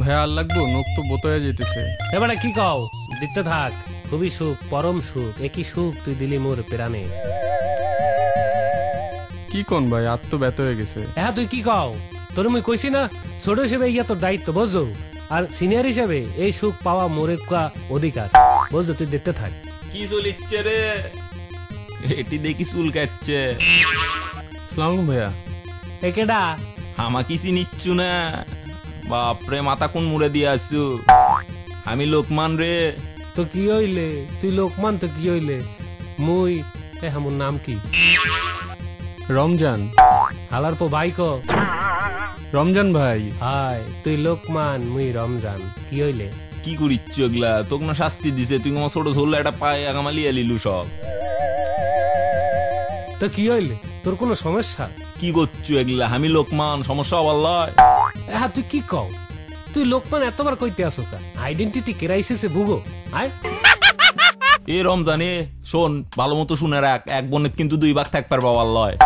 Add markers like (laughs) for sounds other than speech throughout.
ভাইয়া আর লাগবো? নখ তো বোতয়া যেতেছে। এবারে কি কও? দিতে থাক। খুবই সুখ পরম সুখ। একই সুখ তুই দিলি মোর প্রাণে। কি কোন ভাই? আর তো ব্যথ হয়ে গেছে। হ্যাঁ তুই কি কও? তোর মুই কইছি না ছোট হিসেবে ইয়া তোর দায়িত্ব বুঝছ? আর সিনিয়র হিসেবে এই সুখ পাওয়া মোরের কা অধিকার। বুঝছ? তুই দেখতে থাক। কি চলিচ্ছে রে? এটি দেখি চুল কাটছে। সালাম ভাইয়া। একেডা হামা কিসি নিচ্ছু না। বাপরে মাথা কোন মুড়ে দিয়ে আসছু? আমি লোকমান রে। তো কি হইলে? তুই লোকমান তো কি হইলে? মুই এ হামুর নাম কি? রমজান। হালার পো বাইক রমজান ভাই। হাই তুই লোকমান মুই রমজান। কি হইলে? কি করিচ্ছ এগুলা? তোকে না শাস্তি দিছে। তুই আমার ছোট ছোট একটা পায়ে আগামালি আলিলু সব। তো কি হইলে? তোর কোনো সমস্যা? কি করছ এগুলা? আমি লোকমান সমস্যা লয়। হ্যাঁ তুই কি কও? তুই লোকমান এতবার কইতে আসো কা আইডেন্টিটি ক্রাইসিসে ভুগো। আয়। এ রমজানে শোন ভালো মতো শুনে রাখ। এক বনে কিন্তু দুই ভাগ থাক পারবা লয়।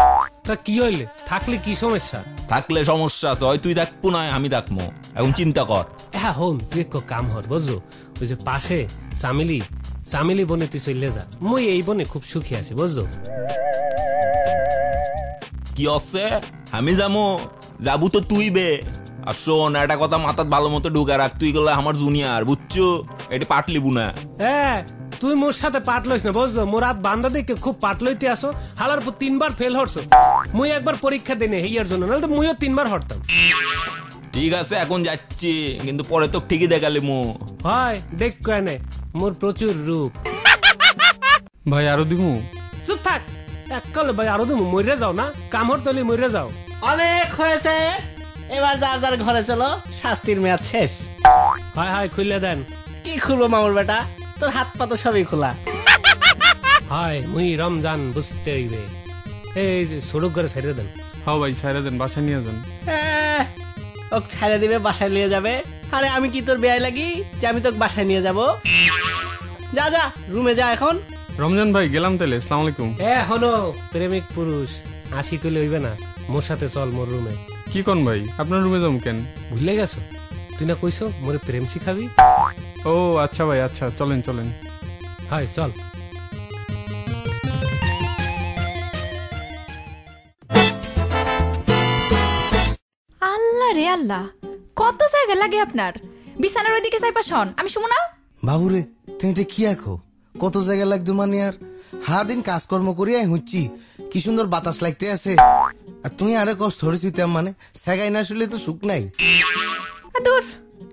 তা কি হইলে? থাকলে কি সমস্যা? থাকলে সমস্যা আছে। হয় তুই থাকব না আমি থাকব এখন চিন্তা কর। হ্যাঁ হন তুই এক কাম হর বুঝছ? ওই যে পাশে সামিলি সামিলি বনে তুই চলে যা। মুই এই বনে খুব সুখী আছি বুঝছ? কি আছে আমি যাব যাব তো তুই বে। আর শোন একটা কথা মাথাত ভালো মতো ঢুকা রাখ তুই গেলে আমার জুনিয়র বুঝছ? এটি পাটলিবু না। হ্যাঁ তুই মোর সাথে পাট লইস না বুঝছ? মোর হাত বান্ধা দেখে খুব পাট লইতে আসো হালার পর তিনবার ফেল হরছো। মুই একবার পরীক্ষা দিনে হেয়ার জন্য নাহলে তো মুইও তিনবার হরতাম। ঠিক আছে এখন যাচ্ছি কিন্তু পরে তো ঠিকই দেখালি মু। হয় দেখ কেনে মোর প্রচুর রূপ। ভাই আরও দিমু? চুপ থাক। এককালে ভাই আরও তুমি মরে যাও না? কামড় তলি মরে যাও। অনেক হয়েছে। এবার যার যার ঘরে চলো শাস্তির মেয়াদ শেষ। হায় হায় খুলে দেন। কি খুলবো মামুর বেটা? তোর হাত পা তো সবই খোলা। হায় মুই রমজান বুঝতে হইবে। এই যে সড়ক ঘরে ছেড়ে দেন। হ্যাঁ ভাই সাইরা দেন বাসায় নিয়ে যান। আহ, ওক ছাড়ে দিবে বাসায় নিয়ে যাবে। আরে আমি কি তোর বেয়াই লাগি? যে আমি তোকে বাসায় নিয়ে যাব। যা যা রুমে যা এখন। রমজান ভাই গেলাম তাহলে সালাম আলাইকুম। এ হলো প্রেমিক পুরুষ আসি কইলে হইবে না। মোর সাথে চল মোর রুমে। কি কোন ভাই আপনার রুমে যাম কেন? ভুলে গেছো? তুই না কইছো মোরে প্রেম শিখাবি? ও আচ্ছা ভাই আচ্ছা চলেন চলেন। হয় চল। আল্লাহ রে আল্লাহ কত জায়গা লাগে আপনার? বিছানার ওইদিকে চাইপা শোন আমি শুনো না? বাবুরে তুমি এটা কি আঁকো? কত জায়গা লাগতো মানে আর? হা দিন কাজকর্ম করিয়াই হুচ্ছি কি সুন্দর বাতাস লাগতে আছে। আর তুমি আরে কষ্ট ধরেছিতাম মানে সেগাই না শুলে তো সুখ নাই। দূর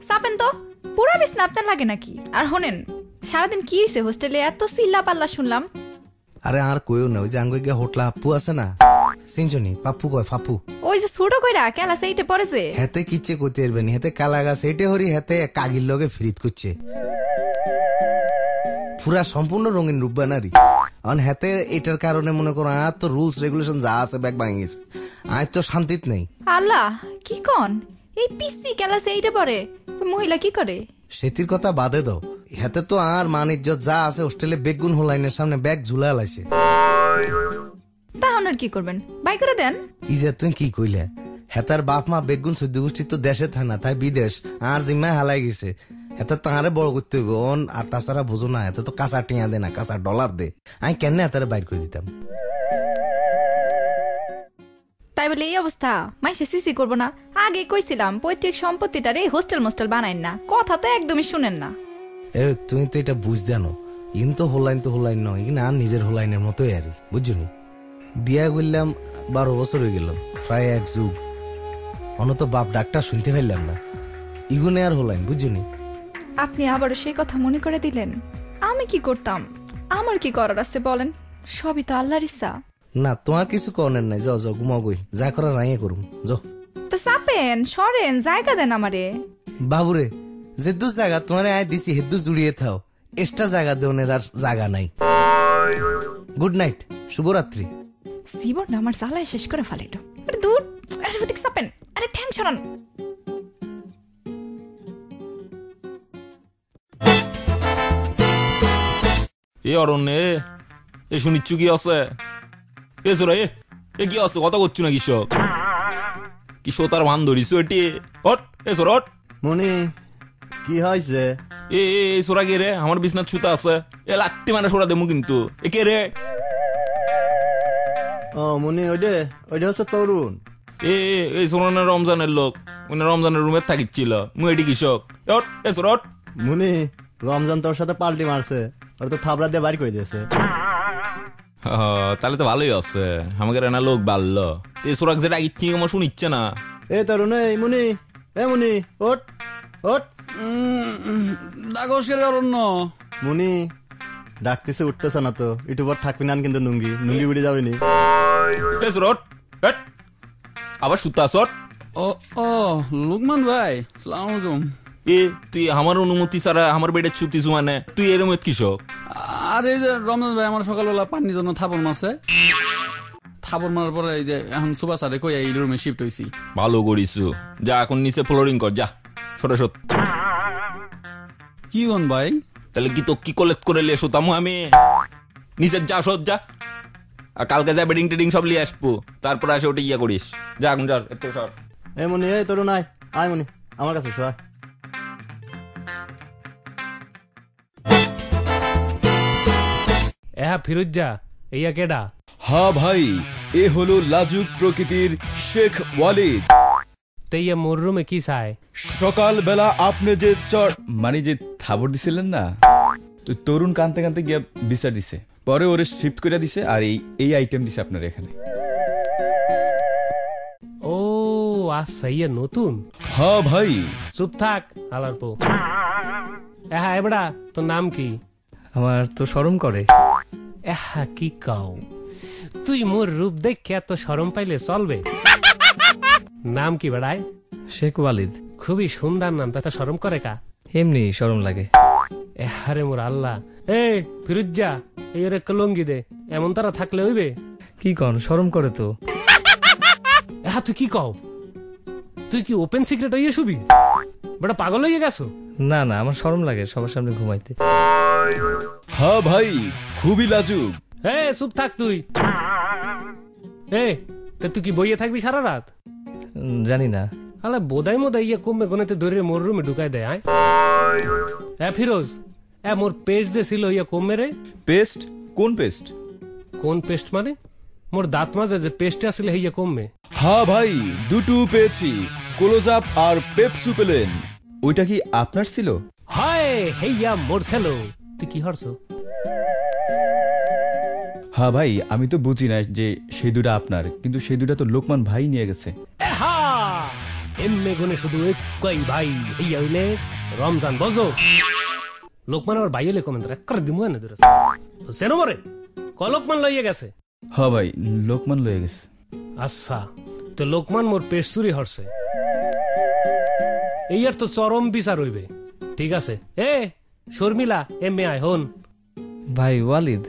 চাপেন তো। পুরা বিছনা আপনার লাগে নাকি? আর হোনেন সারাদিন কি হয়েছে হোস্টেলে? এত চিল্লা পাল্লা শুনলাম। আরে আর কইও না ওই যে আঙ্গুই গিয়া হোটলা আপু আছে না? চিনছনি? পাপ্পু কয় ফাপু। ওই যে ছোট কইরা কেলা সেইটে পড়েছে? হেতে কিচ্ছে কইতে পারবেনি হেতে কালা গাছ হেটে হরি হেতে কাগির লগে ফিরিত করছে। পুরা সম্পূর্ণ রঙিন রূপ বানারি অন হেতে এটার কারণে মনে করো আর তো রুলস রেগুলেশন যা আছে ব্যাগ ভাঙিয়েছে আজ তো শান্তিত নেই। আল্লাহ কি কন? এই পিসি কেলা সেইটে পড়ে ওই মহিলা কি করে? সেতির কথা বাদে দাও। হেতে তো আর মান ইজ্জত যা আছে হোস্টেলে বেগুন হোলাইনের সামনে ব্যাগ ঝুলা লাইছে। তাহলে আর কি করবেন? বাই করে দেন। ই যে তুই কি কইলে? হেতার বাপ মা বেগুন সদ্য গোষ্ঠী তো দেশে থাকে না তাই বিদেশ আর জিম্মায় হালাই গেছে। হেতে তাহারে বড় করতে হইব। অন আর তাছাড়া বুঝো না হেতে তো কাঁচা টিয়া দে না কাঁচা ডলার দে। আমি কেন হেতারে বাইর করে দিতাম? তাই বলে এই অবস্থা? মাইসে সিসি করব না। আগে কইছিলাম পৈতৃক সম্পত্তিটার এই হোস্টেল মোস্টেল বানাইন না। কথা তো একদমই শুনেন না। এ তুমি তো এটা বুঝ দেনো ইন তো হোলাইন তো হোলাইন নয় ইন আর নিজের হোলাইনের মতোই আরই বুঝছ নি? বিয়া করলাম বারো বছর হয়ে গেল প্রায় এক যুগ। অন তো বাপ ডাক্তার শুনতে পারলাম না। ইগুনে আর হোলাইন বুঝছ নি? আপনি আবারও সেই কথা মনে করে দিলেন? আমি কি করতাম? আমার কি করার আছে বলেন? সবই তো আল্লাহর ইচ্ছা। না তোমার কিছু কনের নাই। যাও যাও ঘুমাও গই যা করার রাইয়ে করুম। যাও। তো চাপেন সরেন জায়গা দেন আমারে। বাবুরে যেদু জায়গা তোমার আয় দিছি হেদু জুড়িয়ে থাও। এক্সট্রা জায়গা দেওয়ার আর জায়গা নাই। গুড নাইট শুভরাত্রি। জীবনটা আমার জ্বালায় শেষ করে ফেলাইল। আরে দূর আরে ওদিক চাপেন আরে ঠ্যাং সরান। এ অরণ্য এ শুনিচ্ছু কি আছে? এ সোরা এ এ কি আছে? কথা করছু না কৃষক কি সোতার ভান ধরিস এটি? হট এ সোরট মনি কি হয়েছে এ এ, এ সোরা কে রে? আমার বিছনাথ ছুতা আছে। এ লাত্তি মানে সোরা দেমু কিন্তু। এ কে রে? ও মনি ওইডে হচ্ছে তরুণ। এ এ, এই রমজানের লোক। উনি রমজানের রুমে থাকিছিল মু এটি কৃষক এ হট এ সোরট মুনি রমজান তোর সাথে পাল্টি মারছে। ওর তো থাবড়া দিয়ে বাড়ি করে দিয়েছে। তাহলে তো ভালোই আছে। আমাকে না লোক বাড়লো। এই সোরাক যেটা ইচ্ছে আমার শুনিচ্ছে না। এ তরুণ এই মুনি এ মুনি ওট ওট ডাকসের অরণ্য মুনি ডাকতেছে উঠতেছে না তো। একটু পর থাকবি না কিন্তু নুঙ্গি। নুঙ্গি উড়ে যাবে নি এ সোরট আবার সুতা সট ও ও লুকমান ভাই সালাম আলাইকুম। এ তুই আমার অনুমতি ছাড়া আমার বেডে ছুতিস মানে তুই এরম কৃষক আর এই যে রমজান ভাই আমার সকালবেলা পানির জন্য থাপড় মারছে। থাপড় মারার পরে এই যে এখন সুবা সারে কই এই রুমে শিফট হইছি। ভালো করিস যা। এখন নিচে ফ্লোরিং কর যা। সরে কি গন ভাই? তাহলে কি তো কি কলেক্ট করে লিয়ে শুতামু আমি? নিচে যা সত যা। আর কালকে যা বেডিং টেডিং সব লিয়ে আসব। তারপরে আসে ওটা ইয়া করিস। যা এখন যার এত সর। এ মুনি এই তরুণ আয় আয় মুনি আমার কাছে শোয়া এহা ফিরুজ্জা ইয়া কেডা? হ্যাঁ ভাই এ হলো লাজুক প্রকৃতির শেখ ওয়ালিদ। তেইয়া মোর রুমে কি চায়? সকালবেলা আপনি যে চর মানে যে থাবর দিছিলেন না তো তরুণ কানতে কানতে গিয়া বিচার দিছে। পরে ওরে শিফট করে দিছে আর এই এই আইটেম দিছে আপনার এখানে। ও আচ্ছা ইয়া নতুন? হ্যাঁ ভাই। চুপ থাক আলার পো এহা এবড়া তোর নাম কি? আমার তো শরম করে। এহা কি কাও? তুই মোর রূপ দেখে এত সরম পাইলে চলবে। নাম কি বেড়ায় শেখ ওয়ালিদ। খুবই সুন্দর নাম তা সরম করে কা? এমনি শরম লাগে। এহারে মোর আল্লাহ। এ ফিরুজ্জা এই রে কলঙ্গি দে এমন তারা থাকলে হইবে? কি কন শরম করে তো। এহা তুই কি কও? তুই কি ওপেন সিক্রেট হইয়ে শুবি? বেটা পাগল হইয়ে গেছো? না না আমার শরম লাগে সবার সামনে ঘুমাইতে। হ্যাঁ ভাই খুবই লাজুক। এ চুপ থাক তুই। এ তা তুই কি বইয়ে থাকবি সারা রাত? জানি না। আলে বোধাই মোদাই ইয়ে কমবে গনেতে ধরে মোর রুমে ঢুকাই দেয় আয়। এ ফিরোজ এ মোর পেস্ট যে ছিল ইয়া কমবে রে। পেস্ট? কোন পেস্ট? কোন পেস্ট মানে? মোর দাঁত মাঝে যে পেস্ট আসলে ইয়া কমবে। হ্যাঁ ভাই দুটো পেয়েছি কোলোজাপ আর পেপসু পেলেন ওইটা কি আপনার ছিল? হায় হেইয়া মোর ছেলো। তুই কি হরছো? হ্যাঁ ভাই আমি তো বুঝি না যে সেই দুটা আপনার কিন্তু সেই দুটা তো লোকমান ভাই নিয়ে গেছে। এমনি গুনে শুধু একই ভাই হেইয়া হইলে রমজান বজো। লোকমান আমার ভাই হইলে কমেন্ট করে দিমু এনে ধরে সেনো মরে ক লোকমান লইয়া গেছে? হ্যাঁ ভাই লোকমান লয়ে গেছে। আচ্ছা তো লোকমান মোর পেশ চুরি হরছে। এই আর তো চরম বিচার হইবে। ঠিক আছে। এ শর্মিলা এ মে আয় হন। ভাই ওয়ালিদ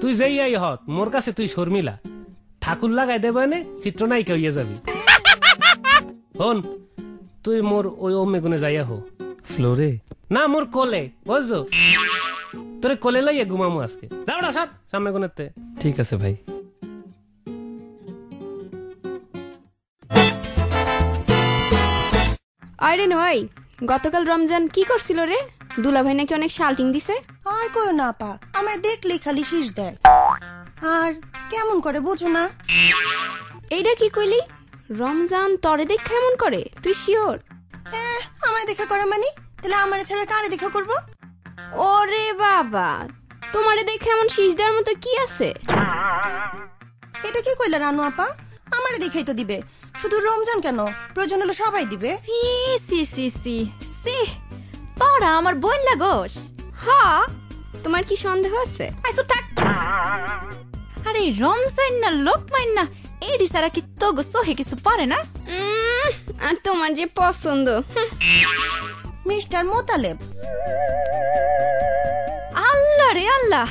তুই যেই আই হত মোর কাছে তুই শর্মিলা। ঠাকুর লাগাই দেবে নে চিত্রনায়িকা হইয়া যাবি। হন তুই মোর ওই অম্মে গুনে যাইয়া হো। ফ্লোরে? না মোর কোলে বুঝছ? তোরে কোলে লাইয়া ঘুমামু আজকে। যাওড়া সব সামনে গুনেতে ঠিক আছে ভাই। আরে নয় গতকাল রমজান কি করছিল রে? দুলাভাই নাকি অনেক শাল্টিং দিছে? আর করো না আপা। আমার দেখলে খালি শীষ দেয়। আর কেমন করে বুঝো না? এইটা কি কইলি? রমজান তরে দেখ কেমন করে? তুই শিওর? এহ, আমায় দেখা করে মানে? তাহলে আমার ছাড়া কারে দেখা করব? ওরে বাবা তোমারে দেখে এমন শীষ দেওয়ার মতো কি আছে? এটা কি কইলা রানু আপা? আমারে দেখাই তো দিবে। শুধু রমজান কেন? প্রয়োজন হলে সবাই দিবে। সি সি সি সি সি। তোরা আমার বোন লাগোস। হ্যাঁ তোমার কি সন্দেহ আছে? আইসো থাক। আরে রমজান না লোকমাইন না এডি সারা কি তো গো সোহে কিছু পারে না? উম, আর তোমার যে পছন্দ। মিস্টার মোতালেব। আল্লাহ রে আল্লাহ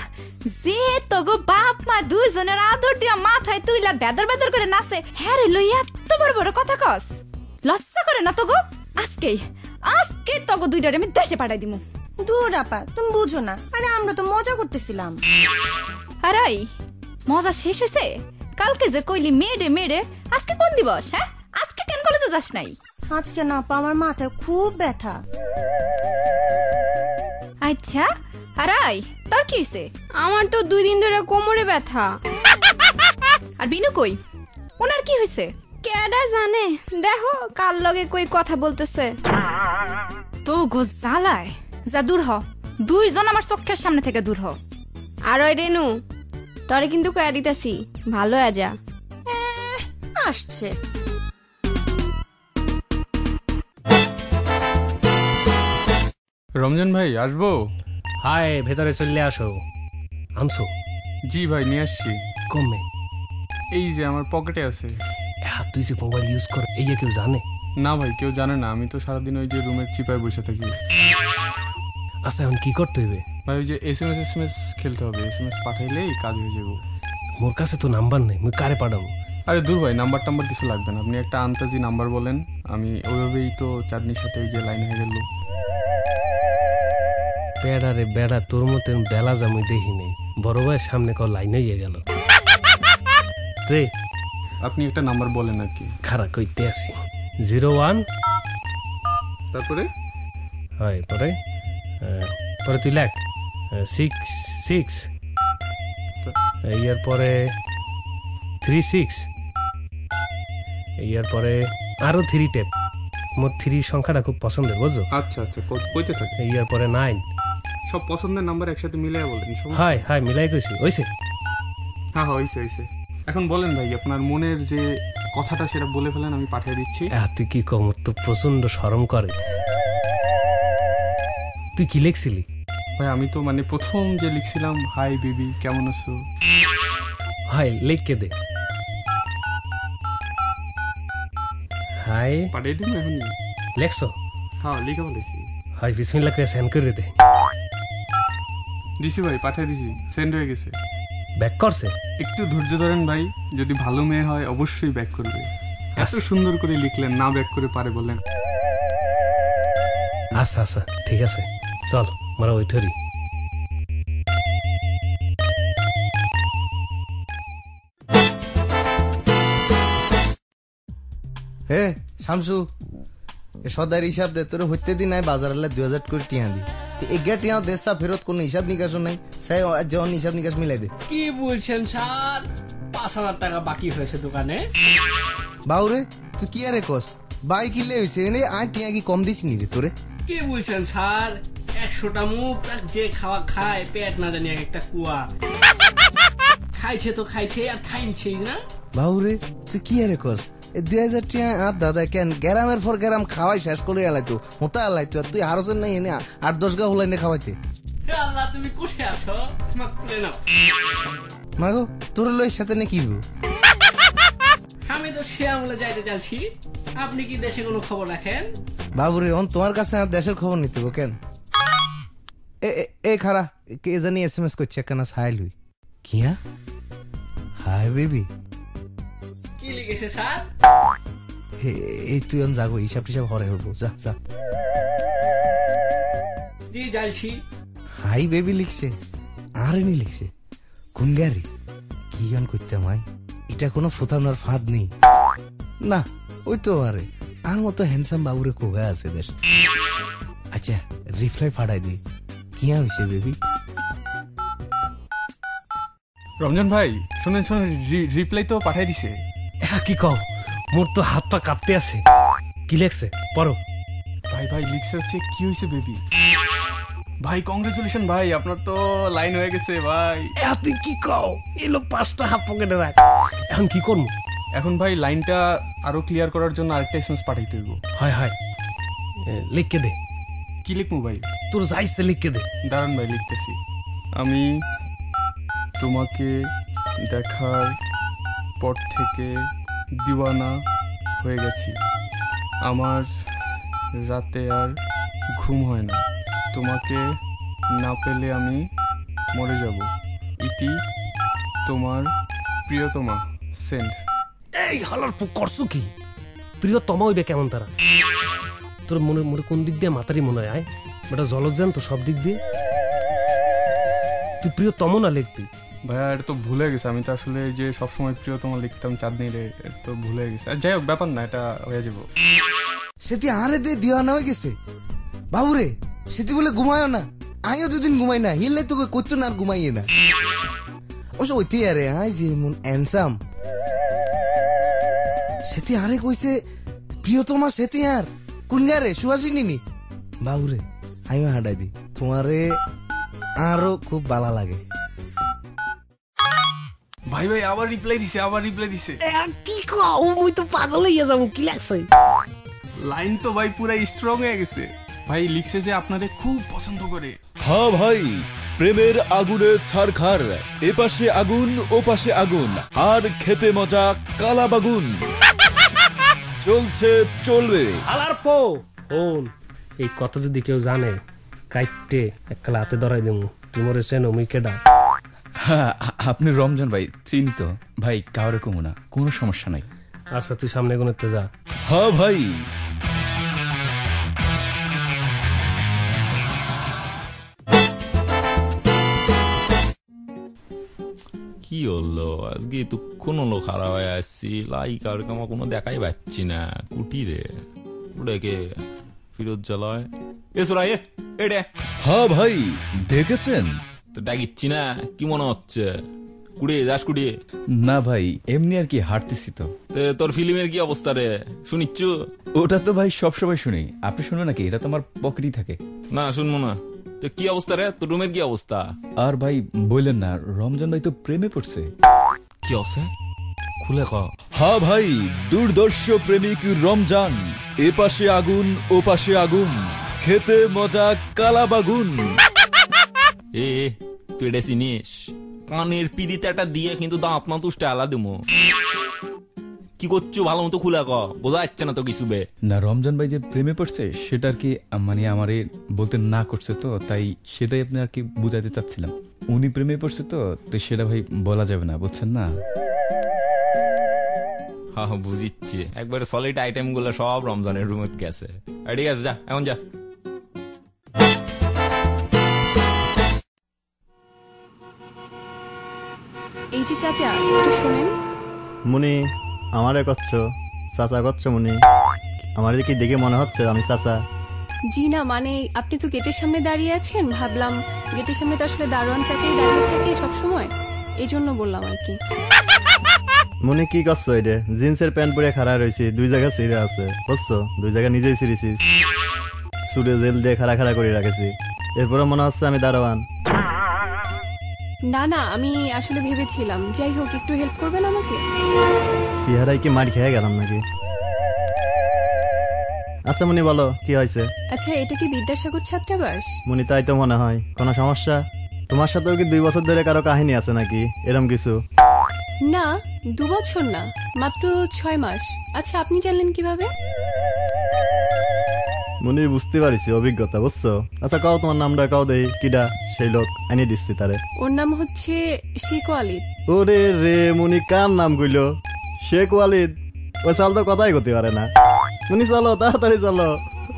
যে তো গো বাপ মা দুইজনের আদর দিয়া মাথায় তুইলা বেদর বেদর করে নাচে হ্যাঁ রে লই এত বড় বড় কথা কস। লজ্জা করে না তো গো আজকেই। আজকে তো গো দুইটারে আমি দেশে পাঠাই দিমু। দূর আপা তুমি বুঝো না। আরে আমরা তো মজা করতেছিলাম। আরাই মজা শেষ হয়েছে? কালকে যে কইলি মেডে মেডে আজকে কোন দিবস হ্যাঁ? আজকে কেন কলেজে যাস নাই? আজকে না আপা আমার মাথায় খুব ব্যথা। আচ্ছা আর তোর কি হয়েছে? আমার তো দুই দিন ধরে কোমরে ব্যথা। আর বিনু কই? ওনার কি হয়েছে? কেডা জানে? দেখো কার লগে কই কথা বলতেছে। তো গো জ্বালায়। যা দূর হ দুইজন আমার চোখের সামনে থেকে দূর হ। আর ওই রেনু তরে কিন্তু কয়া দিতেছি ভালো আজা আসছে। রমজান ভাই আসব? হায় ভেতরে চলে আসো। আনছো? জি ভাই নিয়ে আসছি। কমে। এই যে আমার পকেটে আছে। হ্যাঁ তুই যে মোবাইল ইউজ কর এই যে কেউ জানে। না ভাই কেউ জানে না। আমি তো সারাদিন ওই যে রুমের চিপায় বসে থাকি। আচ্ছা এখন কি করতে হবে? ভাই ওই যে S M S S M S খেলতে হবে। এস এম এস পাঠাইলেই কাজ হয়ে যাব। মোর কাছে তো নাম্বার নেই মুই কারে পাঠাবো? আরে দূর ভাই নাম্বার টাম্বার কিছু লাগবে না। আপনি একটা আন্তাজি নাম্বার বলেন। আমি ওইভাবেই তো চাঁদনির সাথে ওই যে লাইন হয়ে গেল। বেড়া রে বেড়া তোর মতন বেলা জামুই দেখি নেই। বড় ভাইয়ের সামনে ক লাইনে গিয়ে গেল। (laughs) রে। আপনি একটা নাম্বার বলেন আর কি। খারাপ কইতে আসি। Zero one. তারপরে? হয় পরে পরে তুই লেখ। সিক্স সিক্স ইয়ার পরে থ্রি সিক্স ইয়ার পরে আরও থ্রি টেপ মোর থ্রি সংখ্যাটা খুব পছন্দের বুঝছ? আচ্ছা আচ্ছা কইতে থাকে। ইয়ার পরে নাইন সব পছন্দের নাম্বার একসাথে মিলাই বলেন হাই হাই মিলাই কইছি ওইছে হ্যাঁ হয়েছে হয়েছে এখন বলেন ভাই আপনার মনের যে কথাটা সেটা বলে ফেলেন আমি পাঠিয়ে দিচ্ছি। তুই কি কম? তো প্রচণ্ড সরম করে। তুই কি লিখছিলি? ভাই আমি তো মানে প্রথম যে লিখছিলাম হাই বেবি কেমন আছো? হাই লিখকে দে। হাই। পাঠিয়ে দিন এখন। লেখছো? হ্যাঁ লিখে বলেছি হাই বিসমিল্লাহ করে সেন্ড করে দে। দিছি ভাই পাঠিয়ে দিছি। সেন্ড হয়ে গেছে। ব্যাক করছে? একটু ধৈর্য ধরেন ভাই যদি ভালো মেয়ে হয় অবশ্যই ব্যাক করবে। এত সুন্দর করে লিখলেন না ব্যাক করে পারে বলেন। আচ্ছা আচ্ছা ঠিক আছে। চল মারা ওই ঠরি হে শামসু এ সদার হিসাব দে তোর হইতে দিন নাই বাজার আল্লাহ দুই হাজার করে টিয়া দি। এগার টিয়া দেশা ফেরত কোনো হিসাব নিকাশও নাই সাই যখন হিসাব নিকাশ মিলাই দে কি বলছেন স্যার পাঁচ হাজার টাকা বাকি হয়েছে দোকানে বাউরে তুই কি আরে কস বাই কিলে হইছে এনে আয় টিয়া কি কম দিস নি রে তোরে কি বলছেন স্যার একশোটা মুখ যে খাওয়া খায় পেট না জানি একটা কুয়া খাইছে তো খাইছে আর থাইমছে না বাউরে তুই কি আরে কস দুই হাজার টিয়া আর দাদা কেন গ্রামের পর গ্রাম খাওয়াই শেষ করে এলাই তো মোতা এলাই তো আর তুই হারসেন নাই এনে আট দশ গা হলাই খাওয়াইতে। হে আল্লাহ তুমি কোঠে আছো? তোমাকে তুলে নাও। মাগো তোর লই সাথে নে কি? আমি তো সে আমলে যাইতে আপনি কি দেশে কোনো খবর রাখেন? বাবুরে অন তোমার কাছে আর দেশের খবর নিতে কেন? এ খারা কে জানি এস এম এস করছে একখানা সাইল হই কিয়া? Hi baby? কি লিখেছে স্যার? এই তুই অন যাগো হিসাব টিসাব হরে হব যা যা। জি যাইছি হাই বেবি লিখছে আর এমনি লিখছে কোন গাড়ি কি গান করতে মাই এটা কোনো ফোতানোর ফাঁদ নেই। না ওই তো আরে আর মতো হ্যান্ডসাম বাবুরে কোগা আছে দেশ আচ্ছা রিপ্লাই ফাড়াই দি কি হয়েছে বেবি? রমজান ভাই শুনেন শুনেন রিপ্লাই তো পাঠিয়ে দিছে। কি কও? মোর তো হাত পা কাঁপতে আছে। কি লেখছে? পড়ো ভাই ভাই লিখছে হচ্ছে কি হয়েছে বেবি? ভাই কংগ্রেচুলেশন ভাই আপনার তো লাইন হয়ে গেছে ভাই। এ, তুই কি কও? এলো পাঁচটা হাত পকেটে রাখ। এখন কি করব এখন ভাই লাইনটা আরও ক্লিয়ার করার জন্য আরেকটা এসএমএস পাঠাইতে হইব। হয় হয়। লিখকে দে। কি লিখব ভাই? তোর যাইছে লিখকে দে। দাঁড়ান ভাই লিখতেছি। আমি তোমাকে দেখার পর থেকে দিওয়ানা হয়ে গেছি। আমার রাতে আর ঘুম হয় না। তোমাকে না পেলে আমি মরে যাব। ইতি তোমার প্রিয়তমা সেন্ড এই হালার করছ কি? প্রিয় তমা হইবে কেমন তারা? তোর মনে মনে কোন দিক দিয়ে মাতারি মনে হয় বেটা জলজান তো সব দিক দিয়ে। তুই প্রিয়তম না লিখবি। ভাইয়া, এটা তো ভুলে গেছে। আমি তো আসলে যে সবসময় প্রিয় তোমার লিখতাম চাঁদনি রে এটা তো ভুলে গেছে। আর যাই হোক ব্যাপার না, এটা হয়ে যাব সেটি আরে দিয়ে দিওয়ানা হয়ে গেছে। বাবুরে, সেটি বলে ঘুমায়ও না। আমিও দুদিন ঘুমাই না। হিললে তোকে করতো না আর ঘুমাইয়ে না। আরে যে মন সেটি আরে কইছে, প্রিয়তমা সেটি আর কুনগারে সুহাসিনী নি। বাবুরে, আমিও হাঁটাই দি তোমারে আরও খুব ভালো লাগে। ভাই ভাই আবার রিপ্লাই দিছে আবার রিপ্লাই দিছে। কি কও মুই তো পাগল হইয়া যাব কি লাগছে? লাইন তো ভাই পুরা স্ট্রং হয়ে গেছে। ভাই লিখছে যে আপনাদের খুব পছন্দ করে। হ্যাঁ ভাই প্রেমের আগুনে ছারখার এ পাশে আগুন ও পাশে আগুন। আর খেতে মজা কালা বাগুন। চলছে চলবে। আলার পো। ওন এই কথা যদি কেউ জানে কাইটে একলা হাতে ধরাই দেবো তুই মরে সেনো মুই কেডা? হ্যাঁ (laughs) আপনি রমজান ভাই চিনি তো ভাই কাউরে কমু না কোনো সমস্যা নাই। আচ্ছা তুই সামনে গুনতে যা। হ্যাঁ ভাই। কি হলো? আজকে এতক্ষণ হলো খারাপ হয়ে আসছি। লাইক আর আমার কোনো দেখাই পাচ্ছি না। কুটি রে। ওটাকে ফিরোজ জ্বালায়। এ সোরা এ এডে হ্যাঁ ভাই দেখেছেন? তো ডাকিচ্ছি না কি মনে হচ্ছে? কুড়িয়ে যাস কুড়িয়ে। না ভাই এমনি আর কি হাঁটতেছি তো। তে তোর ফিল্মের কি অবস্থা রে? শুনিচ্ছু? ওটা তো ভাই সবসময় শুনি। আপনি শুনবেন নাকি? এটা তো আমার পকেটই থাকে। না শুনব না। তো কি অবস্থা রে? তোর রুমের কি অবস্থা? আর ভাই বললেন না রমজান ভাই তো প্রেমে পড়ছে। কি আছে খুলে ক। হ্যাঁ ভাই দুর্দর্শ প্রেমিক রমজান। এ পাশে আগুন ও পাশে আগুন। খেতে মজা কালা বাগুন এ এ, তুই এটা চিনিস? কানের পিড়িতে দিয়ে কিন্তু দাঁত না তুষ্টে আলা দিমো। কি করছ ভালো মতো খুলে ক? বোঝা যাচ্ছে না তো কিছু বে। না রমজান ভাই যে প্রেমে পড়ছে সেটা আর কি মানে আমারে বলতে না করছে তো তাই সেটাই আপনি আর কি বুঝাইতে চাচ্ছিলাম। উনি প্রেমে পড়ছে তো তো সেটা ভাই বলা যাবে না বুঝছেন না? হ্যাঁ হ্যাঁ, বুঝিচ্ছি। একবারে সলিড আইটেমগুলো সব রমজানের রুমে গেছে। ঠিক আছে যা এখন যা। যে চাচা একটু শোনেন। মুনি আমারে করছ চাচা করছ মুনি। আমার কি দেখে মনে হচ্ছে আমি চাচা? জি না মানে আপনি তো গেটের সামনে দাঁড়িয়ে আছেন ভাবলাম গেটের সামনে তো আসলে দারোয়ান চাচাই দাঁড়িয়ে থাকে সব সময় এই জন্য বললাম আর কি। মুনি কি করছ এটা জিন্সের প্যান্ট পরে খাড়া রয়েছি দুই জায়গা ছিঁড়ে আছে। বুঝছ? দুই জায়গা নিজেই ছিঁড়েছি। সুরে জেল দিয়ে খাড়া খাড়া করে রাখেছি। এরপরে মনে হচ্ছে আমি দারোয়ান। না না আমি আসলে ভেবেছিলাম। যাই হোক একটু হেল্প করবেন আমাকে? সিহারাই কি মার খেয়ে গেলাম নাকি? আচ্ছা মুনি বলো কি হয়েছে? আচ্ছা এটা কি বিদ্যাসাগর ছাত্রাবাস? মুনি তাই তো মনে হয়। কোনো সমস্যা? তোমার সাথেও কি দুই বছর ধরে কারও কাহিনী আছে নাকি? এরম কিছু? না দু বছর না মাত্র ছয় মাস। আচ্ছা আপনি জানলেন কীভাবে? মনি বুঝতে পারিছি অভিজ্ঞতা বুঝছ? আচ্ছা কাও তোমার নামটা কাও দেই কিডা? সেই লোক আনি দিচ্ছি তারে। ওর নাম হচ্ছে শেখ আলিদ ওরে রে মুনি কার নাম কইলো? শেখ ওয়ালিদ ও সাল তো কথাই করতে পারে না। মুনি চলো তাড়াতাড়ি চলো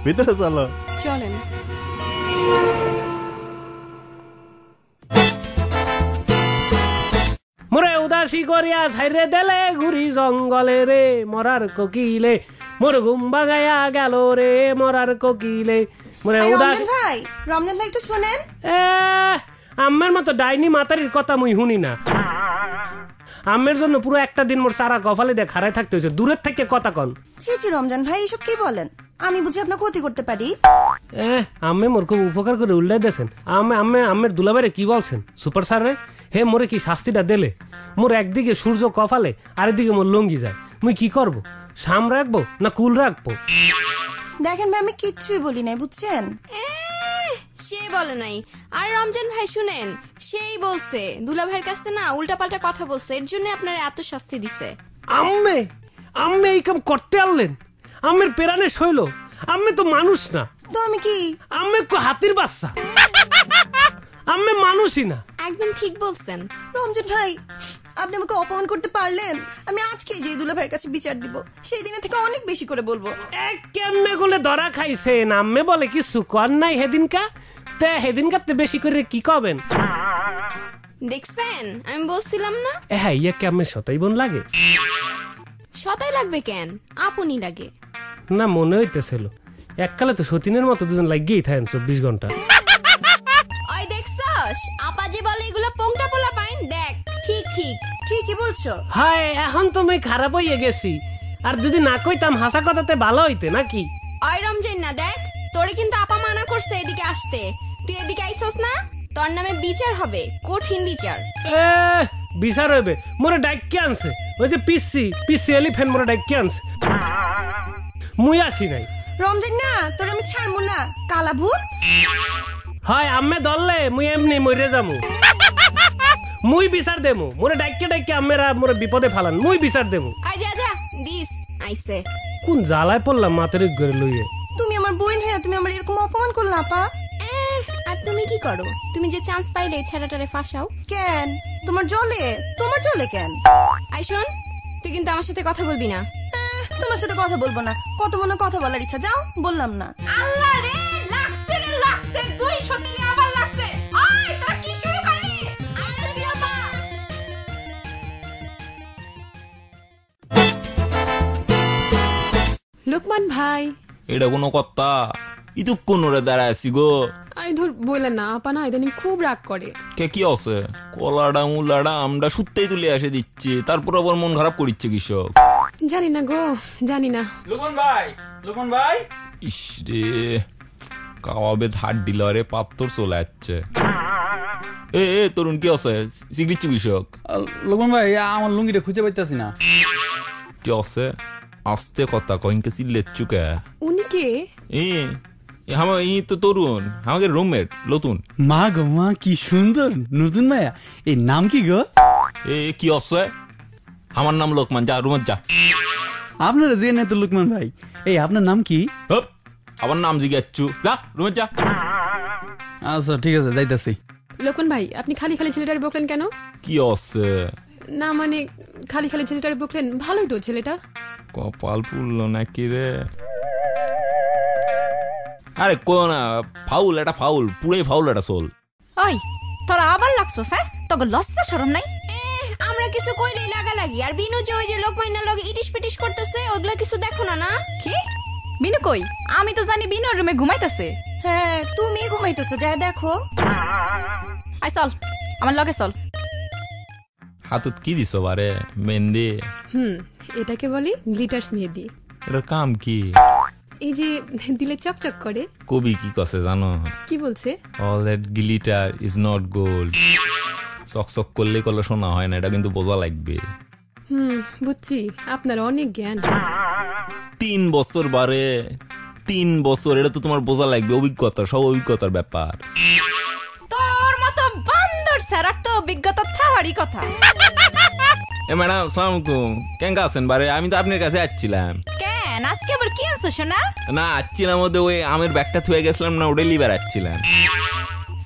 ভিতরে চলো। চলেন। মোরে উদাসী করিয়া ছাইরে দেলে ঘুরি জঙ্গলে রে মরার কোকিলে। মোর ঘুম বাগাইয়া গেল রে মরার কোকিলে। আই, উদাস ভাই রমজান ভাই একটু শোনেন। আম্মের মতো ডাইনি মাতারির কথা মুই শুনি না। আম্মের জন্য পুরো একটা দিন মোর সারা কপালে দিয়ে খাড়াই থাকতে হয়েছে। দূরের থেকে কথা কন। ছি ছি রমজান ভাই এসব কি বলেন? আমি বুঝি আপনার ক্ষতি করতে পারি। আম্মে মোর খুব উপকার করে উল্লাই দিয়েছেন। আম্মে আম্মে আম্মের দুলাবারে কি বলছেন? সুপার স্যারে হে মোরে কি শাস্তিটা দিলে? মোর একদিকে সূর্য কপালে আরেকদিকে মোর লঙ্গি যায়। মুই কি করব? সাম রাখব না কুল রাখব? দেখেন ভাই আমি কিচ্ছুই বলি নাই বুঝছেন? সে বলে নাই। আর রমজান ভাই শুনেন সেই বলছে দুলা ভাইয়ের কাছে না উল্টাপাল্টা কথা বলছে এর জন্য আপনার এত শাস্তি দিছে। আম্মে আম্মে এই কাম করতে আনলেন? আম্মের পেরানে শৈল আম্মে তো মানুষ না। তো আমি কি? আম্মে কো হাতির বাচ্চা। আম্মে মানুষই না। একদম ঠিক বলছেন। রমজান ভাই আপনি আমাকে অপমান করতে পারলেন? আমি আজকে যে দুলা ভাইয়ের কাছে বিচার দিব সেই দিনের থেকে অনেক বেশি করে বলব। এক কেমনে গুলে ধরা খাইছেন? আম্মে বলে কি সুকর নাই হেদিনকা? তে হেদিনকাতে বেশি করে কি কবেন? দেখছেন? আমি বলছিলাম না? এ হ্যাঁ ইয়া কেমন সতাই বোন লাগে? সতাই লাগবে কেন? আপনি লাগে। না মনে হইতেছিল। এককালে তো সতীনের মতো দুজন লাগিয়েই থাকেন চব্বিশ ঘণ্টা। ঠিক ঠিকই বলছো। হায় এখন তুমি খারাপ হইয়ে গেছি। আর যদি না কইতাম হাসা কথাতে ভালো হইতে নাকি? ওই রমজান না দেখ তোরে কিন্তু আপা মানা করছে এদিকে আসতে। তুই এদিকে আইছস না তোর নামে বিচার হবে কঠিন বিচার। এ বিচার হইবে মোরে ডাইকে আনছে। ওই যে পিসি পিসি এলিফ্যান্ট মোরে ডাইকে আনছে। মুই আসি নাই। রমজান না তোর আমি ছাড়বো না। কালা ভূত। হয় আম্মে দললে মুই এমনি মরে যামু মুই বিচার দেমু। মোরে ডাইকে ডাইকে আম্মেরা মোরে বিপদে ফালান। মুই বিচার দেমু। আই যা যা দিস আইছে। কোন জ্বালায় পড়লাম মাতের ঘরে লইয়ে তুমি আমার বোন হ্যাঁ তুমি আমার এরকম অপমান করলে আপা। এহ, আর তুমি কি করো তুমি যে চান্স পাইলে ছেলেটারে ফাঁসাও কেন? তোমার জলে তোমার জলে কেন? আই শোন তুই কিন্তু আমার সাথে কথা বলবি না। আহ, তোমার সাথে কথা বলব না। কত মনে কথা বলার ইচ্ছা? যাও বললাম না। আল্লাহ রে লাগছে রে লাগছে। লোকমান ভাই। এটা কোনো কথা। রে দাঁড়ায় আছি গো। আই ধর বললেন না আপা না ইদানিং খুব রাগ করে। কে কি আছে? কলাডা মুলাডা আমরা সুত্তেই তুলে এসে দিচ্ছি। তারপর আবার মন খারাপ করিচ্ছে কৃষক। জানি না গো জানি না। লোকমান ভাই লোকমান ভাই। ইস রে কাওয়াবে ধার ডিলারে পাত্তর চলে যাচ্ছে এ এ তরুণ কি আছে? সিগড়িচ্ছ কৃষক। লোকমান ভাই আমার লুঙ্গিটা খুঁজে পাইতেছি না। কি আছে? আস্তে কথা কইনকে সিল্লেচ্ছু কে উনি কে এ আমার ই তো তরুণ আমাকে রুমমেট নতুন মা গো মা কি সুন্দর নতুন মায়া। এই নাম কি গো? এ কি আছে আমার নাম লোকমান যা রুমত যা। আপনারা যে নেতা লোকমান ভাই এই আপনার নাম কি? হপ আমার নাম যা রুমত যা। আচ্ছা ঠিক আছে যাইতাছি। লোকমান ভাই আপনি খালি খালি ছেলেটারে বকলেন কেন? কি আছে না মানে খালি খালি ছেলেটারে বকলেন ভালোই তো ছেলেটা। কপাল পুরলো নাকি রে? আরে কো না ফাউল এটা ফাউল পুরাই ফাউল এটা সোল ওই তোরা আবার লাগছস হ্যাঁ? তোকে লজ্জা শরম নাই? আমরা কিছু কই কইলেই লাগা লাগি আর বিনু যে ওই যে লোক মাইনার লগে ইটিশ পিটিস করতেছে ওগুলা কিছু দেখো না না? কি? বিনু কই? আমি তো জানি বিনুর রুমে ঘুমাইতেছে। হ্যাঁ তুমি ঘুমাইতেছো যা দেখো। আই চল আমার লগে চল। হাতত কি দিছ বারে মেহেন্দি? হুম এটাকে বলি গ্লিটার্স মেহেদি। এটার কাম কি? এই যে দিলে চকচক করে। কবি কি কছে জানো? কি বলছে? All that glitter is not gold চকচক করলে কলে শোনা হয় না এটা কিন্তু বোঝা লাগবে। হুম বুঝছি। আপনার অনেক জ্ঞান। তিন বছর বারে তিন বছর এটা তো তোমার বোঝা লাগবে অভিজ্ঞতা সব অভিজ্ঞতার ব্যাপার। তোর মতো বান্দর স্যার তো অভিজ্ঞতা থাকারই কথা। এ ম্যাডাম সালাম আলাইকুম। কেঙ্কা আছেন বারে আমি তো আপনার কাছে আসছিলাম। কেন? আজকে আবার কি আনছো শোনা না আসছিলাম ওদের ওই আমের ব্যাগটা থুয়ে গেছিলাম না ওটাই লিবার আসছিলাম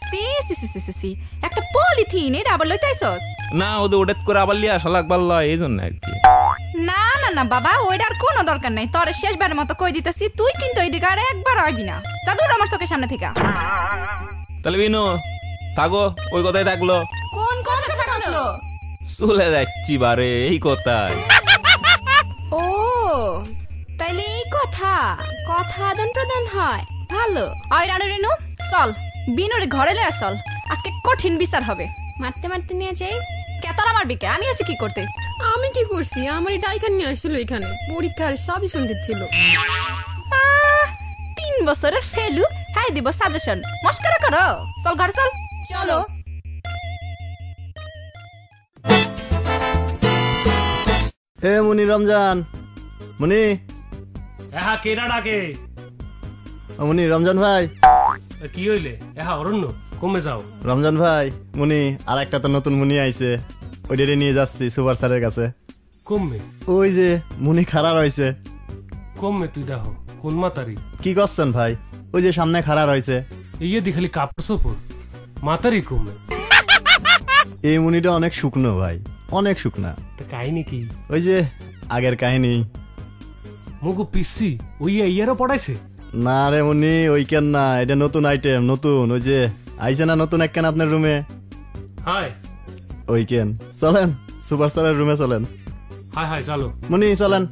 সি সি সি সি সি সি। একটা পলিথিন এটা আবার লইতে আইছস না ওদের ওটা করে আবার লিয়ে আসা লাগবার লয় এই জন্য আর কি। না না না বাবা ওইটার কোনো দরকার নাই। তোরে শেষবারের মতো কই দিতেছি তুই কিন্তু এইদিকে আর একবার আইবি না। যা দূর আমার চোখের সামনে থেকে। তাহলে বিনু থাকো ওই কথাই থাকল। কোন কথা থাকল? চলে যাচ্ছি বারে এই কথাই ও তাইলে এই কথা কথা আদান প্রদান হয় ভালো। আয় রানু রেনু চল বিনুরে ঘরে লয়ে চল। আজকে কঠিন বিচার হবে। মারতে মারতে নিয়ে যাই। কেতর আমার বিকে? আমি আছি কি করতে? আমি কি করছি? আমার এই ডাইখান নিয়ে আসছিল এখানে। পরীক্ষার সাজেশন দিচ্ছিল। আহ, তিন বছরের ফেলু হাই দিব সাজেশন মস্করা করো। চল ঘরে চল। চলো। এ মুনি রমজান। মুনি। এহা কেডা ডাকে? ও মুনি রমজান ভাই। এ, কি হইলে? এহা অরণ্য কমে যাও। রমজান ভাই মুনি আর একটা তো নতুন মুনি আইছে। ওইটারে নিয়ে যাচ্ছি সুপার স্যারের কাছে। কমবে ওই যে মুনি খাড়া রয়েছে। কমবে তুই দেখো কোন মাতারি? কি করছেন ভাই? ওই যে সামনে খাড়া রয়েছে। ইয়ে দি খালি কাপড় চোপড়। মাতারি কমবে এই মুনিটা অনেক শুকনো ভাই অনেক শুকনা। কাহিনী কি? ওই যে আগের কাহিনী। মুগু পিসি ওই ইয়ারও পড়াইছে? না রে মুনি ওই কেন না এটা নতুন আইটেম নতুন ওই যে আইছে না নতুন এক কেন আপনার রুমে হায়। ওইকেন চলেন সুপার স্টারের রুমে চলেন। হাই হাই চলো। মুনি চলেন।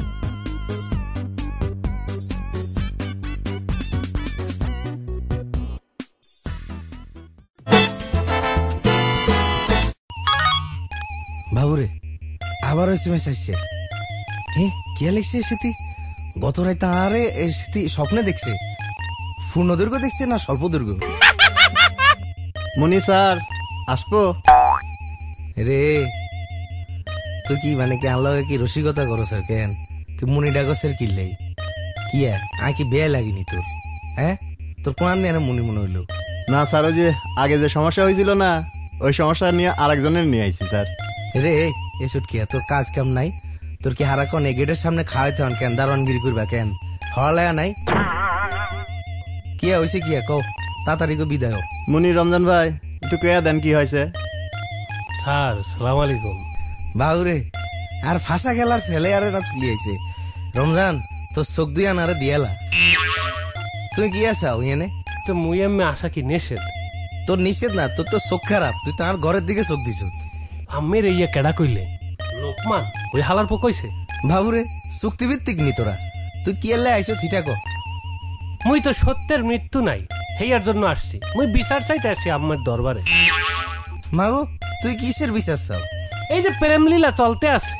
আবার ওই সিমেস আসছে। হে কে লিখছে সেটি গত রাতে আরে সেটি স্বপ্নে দেখছে। পূর্ণ দৈর্ঘ্য দেখছে না স্বল্প দৈর্ঘ্য মুনি স্যার আসব? রে তুই কি মানে কি আল্লাহ কি রসিকতা করো স্যার কেন? তুই মুনি ডাকসের কি লাই? কি আর? কি বেয়া লাগিনি তোর? হ্যাঁ? তোর কোন দিয়ে মুনি মনে হইল? না স্যার ওই যে আগে যে সমস্যা হয়েছিল না ওই সমস্যা নিয়ে আরেকজনের নিয়ে আইছি স্যার। রে এসব কি তোর কাজ কাম নাই? তোর কি হারাকন? এ গেটের সামনে খাওয়াইতে হন কেন? দারোয়ানগিরি করবা কেন? হওয়া লাগা নাই? কি হয়েছে কি কও? তাড়াতাড়ি গো বিদায়। মুনি রমজান ভাই একটু কয়া দেন কি হয়েছে স্যার সালাম আলাইকুম। বাউরে আর ফাঁসা খেলার ফেলে আরে রমজান তোর চোখ দুই আনারে দিয়ালা। তুই কি আসাও এনে তো মুই এমনি আশা কি নিষেধ? তোর নিষেধ না তোর তো চোখ খারাপ। তুই তার ঘরের দিকে চোখ দিছ আমের ইয়া কেডা কইলে? লোকমান ওই হালার পকইছে বাবুরে চুক্তিভিত্তিক নি তোরা তুই কি এলে আইছো থিটা কো? মুই তো সত্যের মৃত্যু নাই হেয়ার জন্য আসছি। মুই বিচার চাইতে আসছি আম্মার দরবারে মাগো তুই কিসের বিশ্বাস চাও এই যে প্রেম লীলা চলতে আছে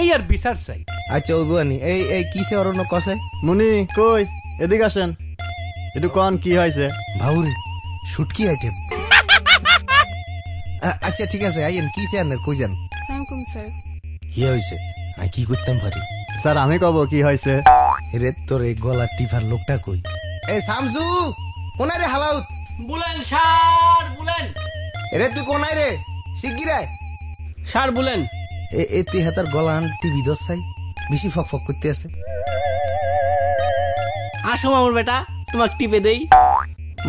এই আর বিচার চাই। আচ্ছা ওই এই এই কিসে অরণ্য কষে মুনি কই এদিক আসেন। একটু কন কি হয়েছে ভাউরে শুটকি আইটেম। আচ্ছা ঠিক আছে আইয়েন কিসে আনেন কই যান? স্যার। কি হয়েছে আমি কি করতাম পারি? স্যার আমি কব কি হয়েছে রে তোর এই গলা টিফার লোকটা কই? এই সামসু কোনায় রে হালাউত? বুলেন সার বুলেন। রে তুই কোনায় রে? শিগগির আয়। সার বুলেন। এ এ তুই হাতার গলা আন টিভি দশ বেশি ফক ফক করতে আছে। আসো মামুর বেটা তোমাক টিপে দেই।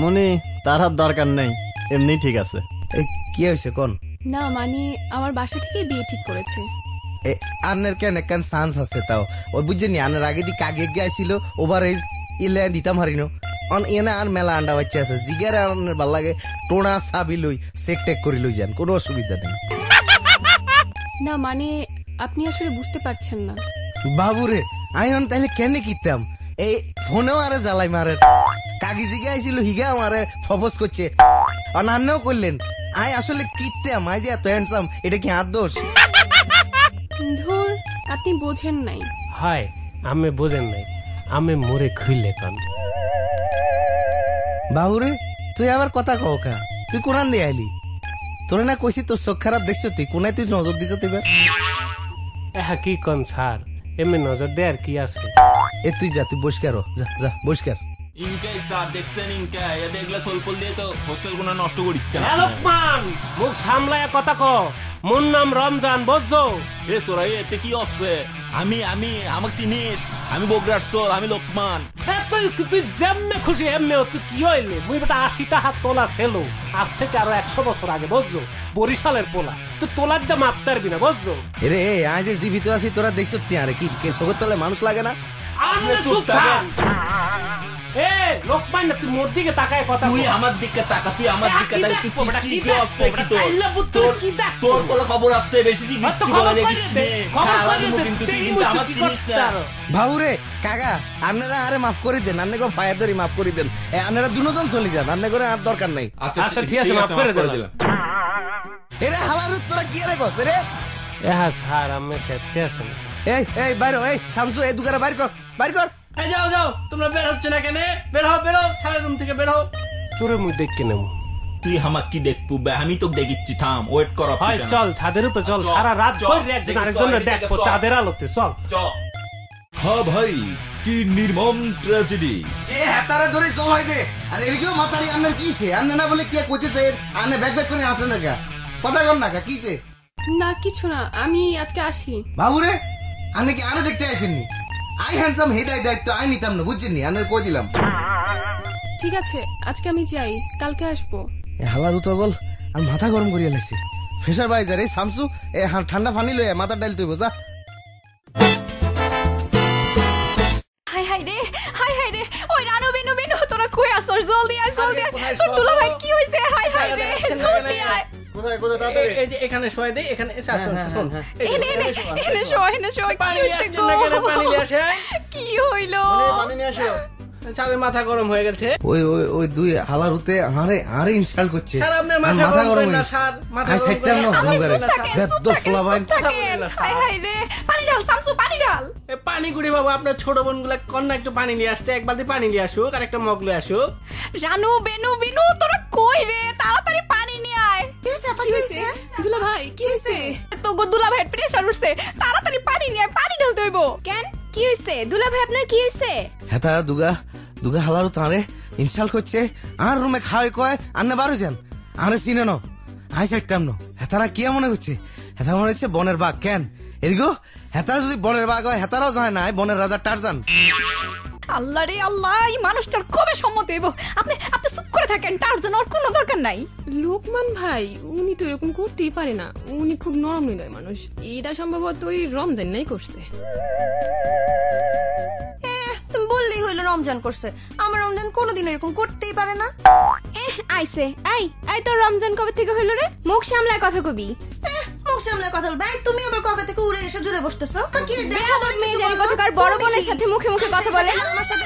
মনে তার হাত দরকার নাই। এমনি ঠিক আছে। কি হয়েছে কোন? না মানে আমার বাসা থেকে বিয়ে ঠিক করেছে। এ আনের কেন কেন চান্স আছে তাও? ওই বুঝছেনি আনের আগে দি কাগে গাইছিল ওভার এজ ইলে দিতাম হারিনো। অন এনে আর মেলা আন্ডা বাচ্চা আছে জিগারে আনের ভালো লাগে টোনা সাবি লই সেক টেক করি লই যান কোনো অসুবিধা নেই। না মানে আপনি আসলে বুঝতে পারছেন না। বাবুরে আই হন তাহলে কেন কিতাম? এই ফোনেও আরে জ্বালাই মারে। কাগি জিগে আইছিল হিগা আমারে ফবস করছে। অনান্যও করলেন আই আসলে কিতাম আই যে এত হ্যান্ডসাম এটা কি হাত দোষ? ধুর আপনি বোঝেন নাই। হায় আমি বোঝেন নাই। আমি মরে খুইলে কান। বাবুরে তুই আবার কথা কও কা? তুই কোরআন দিয়ে আইলি? তোরে না কইছি তোর চোখ খারাপ দেখছ তুই? কোনায় তুই নজর দিছ তুই এহা কি কন স্যার এমনি নজর দে আর কি আছে? এ তুই যা তুই বসকার। যা যা বসকার ইনকে স্যার দেখছেন ইনকে এ দেখলে সোলপল দিয়ে তো হোস্টেলগুলো নষ্ট করিচ্ছে এ লোকমান মুখ সামলায় কথা ক। মোর নাম রমজান বুঝছ? এ সোরাই এতে কি হচ্ছে আমি আমি আমাকে চিনিস? আমি বগরার সোল আমি লোকমান। হ্যাঁ, তুই তুই যেমনে খুশি এমনি তুই কি হইলে? মুই বেটা আশিটা হাত তোলা ছিল। আজ থেকে আরও একশো বছর আগে বুঝছ? বরিশালের পোলা। তুই তোলার দিয়ে মাপ পারবি না বুঝছ? এরে আজ জীবিত আছি তোরা দেখছ আরে কি কে চোখের তলে মানুষ লাগে না? চুপ থাক। এ লোকমান না তুই মোর দিকে তাকায় কথা তুই আমার দিকে তাকা তুই আমার দিকে তাকা তুই কি কি কি কি তোর তোর কি দেখব? তোর কোনো খবর আছে? বেশি আর কিচ্ছু বলে দেখিস কইলে নে। দে, খবর খালা কইলে দেবো দে, কিন্তু তুই তুই কিন্তু আমার চিনিস না। ভাউরে কাকা আন্নারা আরে মাফ করে দেন আন্নে গো ফায়ার ধরি মাফ করে দেন। এ আন্নারা দুজন চলে যান আন্নে করে আর দরকার নাই। আচ্ছা, ঠিক আছে, মাফ করে দিলাম। এরে হালার তোরা কি আরে গছ রে? এহা স্যার আমি সেতে আছেন এই এই বাইরো এই শামসু এই দুগারা বাইর কর বাইর কর। এই যাও যাও তোমরা বের হচ্ছে না কেন? বের হও বের হও সারা রুম থেকে বের হও। তোরে মুই দেখকে নেব। তুই আমাকে কি দেখবু? বে? আমি তো দেখিচ্ছি থাম ওয়েট কর হয় চল ছাদের উপরে চল সারা রাত ধরে একজন আরেকজনের দেখব চাঁদের আলোতে চল। হ্যাঁ ভাই কি নির্মম ট্র্যাজেডি এ হাতারে ধরে জমাই দে। আর এদিকেও মাতারি আন্নার কিছে আন্না না বলে কে কইতেছে? আন্নে ব্যাক ব্যাক করে আসে না কা? কথা কর না কা কিছে না কিছু না আমি আজকে আসি। বাবুরে আন্নে কি আনে দেখতে আইছেননি আই হ্যান্ডসাম হেদাই দায়িত্ব আই নিতাম না বুঝছেননি আন্নের কই দিলাম ঠিক আছে আজকে আমি যাই কালকে আসব। এ হালার উতর বল আমি মাথা গরম করিয়া লাইছি ফ্রেশার বাই যা রে শামসু এ ঠান্ডা পানি লয়ে মাথা ডাইল তুই যা। হাই হাই রে হাই হাই রে ওই রানু বিনু বিনু তোরা কই আসর জলদি আয় জলদি আয়। তোর দুলা ভাই কি হইছে? হাই হাই রে জলদি আয়। কোথায় কোথায় এ- এই যে এখানে শোয় দেই এখানে এসে আসুন, শোন। এই এনে এনে এখানে শোয়া, এনে শো এনে শো কি পানি নিয়ে হইছে আসছেন না কেন? পানি নিয়ে গো কি হইল? পানি নিয়ে আসো। স্যারের মাথা গরম হয়ে গেছে। ওই ওই ওই দুই হালারুতে আরে আরে ইনস্টল করছে স্যার, আপনার মাথা গরম করেন না, স্যার। মাথা গরম না করে বেদ্দ হাই হাই রে। পানি ঢাল সামসু পানি ঢাল। এ, পানি কুড়ি বাবু আপনার ছোট বোনগুলা কন্যা একটু পানি নিয়ে আসতে এক বালতি পানি নিয়ে আসুক আর একটা মগ নিয়ে আসুক। জানু বেনু বিনু তোরা কই রে? তাড়াতাড়ি পানি নিয়ে আয়। কি আপা কি হয়েছে? দুলা ভাই কি হয়েছে? তো গো দুলা ভাই প্রেসার উঠছে। তাড়াতাড়ি পানি নিয়ে আয় পানি ঢালতে হইব। কেন? কি হয়েছে? দুলা ভাই আপনার কি হয়েছে? হেতা দুগা দুগা হালারু তাঁরে ইনস্টল করছে। আর রুমে খাওয়াই কয় আর বারো যান আরে চিনে ন আই সাইটতাম ন হেতারা কি মনে করছে? হেতা মনে হচ্ছে বনের বাঘ, কেন? এদিকে হেতারা যদি বনের বাঘ হয়, হেতারাও যায় না বনের রাজা টারজান। আল্লাহ রে আল্লাহ এই মানুষটার কবে সম্মত হইব? আপনি আপনি চুপ করে থাকেন তার জন্য ওর কোনো দরকার নাই। লোকমান ভাই উনি তো এরকম করতেই পারে না। উনি খুব নরম হৃদয় মানুষ। এটা সম্ভবত ওই রমজান নাই করছে। তুমি বললেই হইল রমজান করছে। আমার রমজান কোনোদিন এরকম করতেই পারে না। এহ আইছে এই এই তোর রমজান কবে থেকে হইল রে? মুখ সামলায় কথা কবি। মুখ সামলে কথা বল ভাই তুমি আবার কবে থেকে উড়ে এসে জুড়ে বসতেছো? কি দেখো বেয়াদব মেয়ে জানি বলো? বড় বোনের সাথে মুখে মুখে কথা বলে। আমার সাথে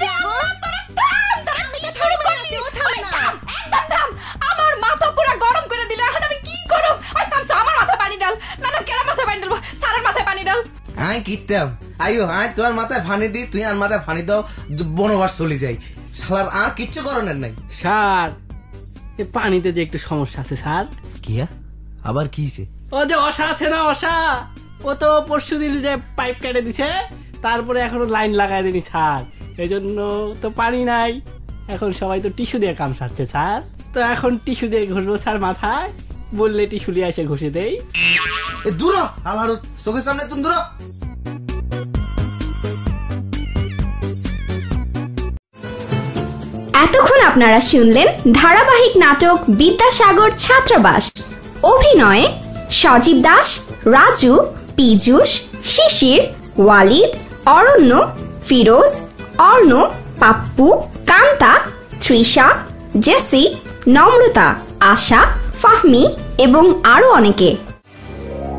মাথা পুরো গরম করে দিলে। এখন আমি কি করব? ওই সামসু আমার মাথায় পানি ডাল না না কেন মাথায় পানি ডালবো স্যারের মাথায় পানি ডাল আই কিতাম আইও আই তোর মাথায় ফানি দি তুই আর মাথায় ফানি দাও বনবাস চলে যাই। শালার আর কিচ্ছু করণের নাই। স্যার এ পানিতে যে একটু সমস্যা আছে স্যার। কিয়া? আবার কিছে ও যে অসা আছে না অসা। ও তো পরশু দিন যে পাইপ কেটে দিছে তারপরে এখনও লাইন লাগাই দিনি স্যার এই জন্য তো পানি নাই। এখন সবাই তো টিস্যু দিয়ে কাম সারছে স্যার তো এখন টিস্যু দিয়ে ঘষবো স্যার মাথায়। বললে টিস্যু নিয়ে এসে ঘষে দেই। এ দূর আল্লাহর চোখের সামনে তুমি দূর এতক্ষণ আপনারা শুনলেন ধারাবাহিক নাটক বিদ্যাসাগর ছাত্রাবাস। অভিনয়ে সজীব দাস, রাজু পিজুষ শিশির, ওয়ালিদ, অরণ্য, ফিরোজ, অর্ণ, পাপ্পু, কান্তা, তৃষা, জেসি, নম্রতা, আশা, ফাহমি এবং আরও অনেকে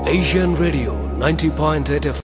Asian Radio 90.8 FM.